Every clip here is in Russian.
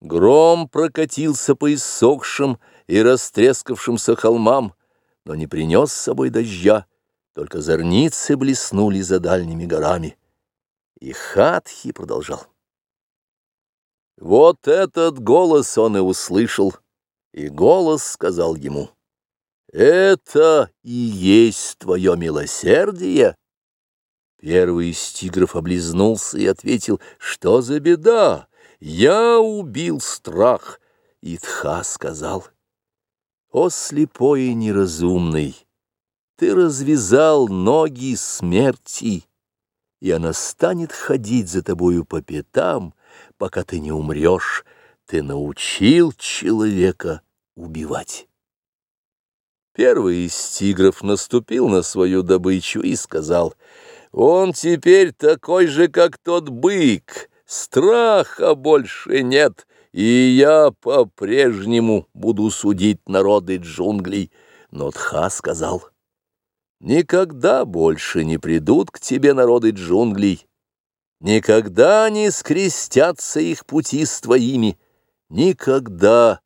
Гром прокатился по иссохшим и растрескавшимся холмам, но не принес с собой дождя, только зорницы блеснули за дальними горами. И Хатхи продолжал. Вот этот голос он и услышал, и голос сказал ему, «Это и есть твое милосердие». Первый из тигров облизнулся и ответил, «Что за беда? Я убил страх». И Тха сказал, «О слепой и неразумный, ты развязал ноги смерти, и она станет ходить за тобою по пятам, пока ты не умрешь. Ты научил человека убивать». Первый из тигров наступил на свою добычу и сказал, «Он теперь такой же, как тот бык, страха больше нет, и я по-прежнему буду судить народы джунглей». Но Тха сказал, «Никогда больше не придут к тебе народы джунглей, никогда не скрестятся их пути с твоими, никогда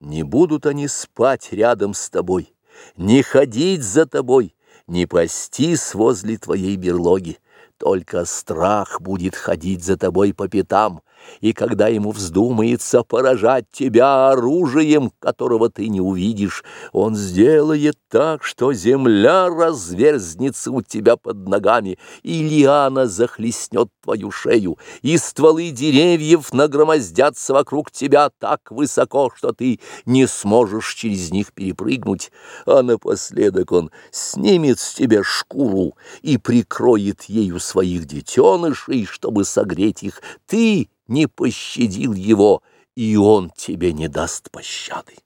не будут они спать рядом с тобой, не ходить за тобой, не пастись возле твоей берлоги. Только страх будет ходить за тобой по пятам, и когда ему вздумается поражать тебя оружием, которого ты не увидишь, он сделает так, что земля разверзнется у тебя под ногами, и лиана захлестнет твою шею, и стволы деревьев нагромоздятся вокруг тебя так высоко, что ты не сможешь через них перепрыгнуть, а напоследок он снимет с тебя шкуру и прикроет ею своих детенышей, чтобы согреть их. Ты не пощадил его, и он тебе не даст пощады.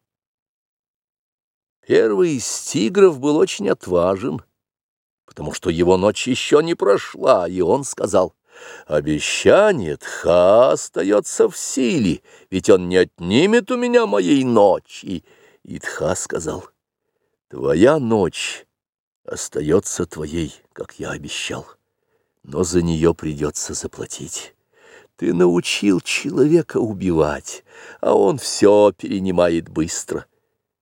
Первый из тигров был очень отважен, потому что его ночь еще не прошла, и он сказал, «Обещание Тха остается в силе, ведь он не отнимет у меня моей ночи». И Тха сказал, «Твоя ночь остается твоей, как я обещал, но за нее придется заплатить». Ты научил человека убивать, а он все перенимает быстро.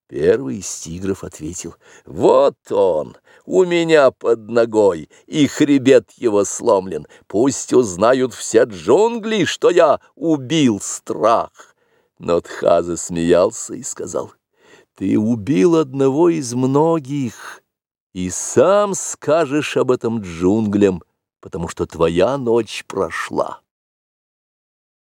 Первый из тигров ответил, «Вот он, у меня под ногой, и хребет его сломлен. Пусть узнают все джунгли, что я убил страх». Но Тхаза смеялся и сказал, «Ты убил одного из многих, и сам скажешь об этом джунглям, потому что твоя ночь прошла».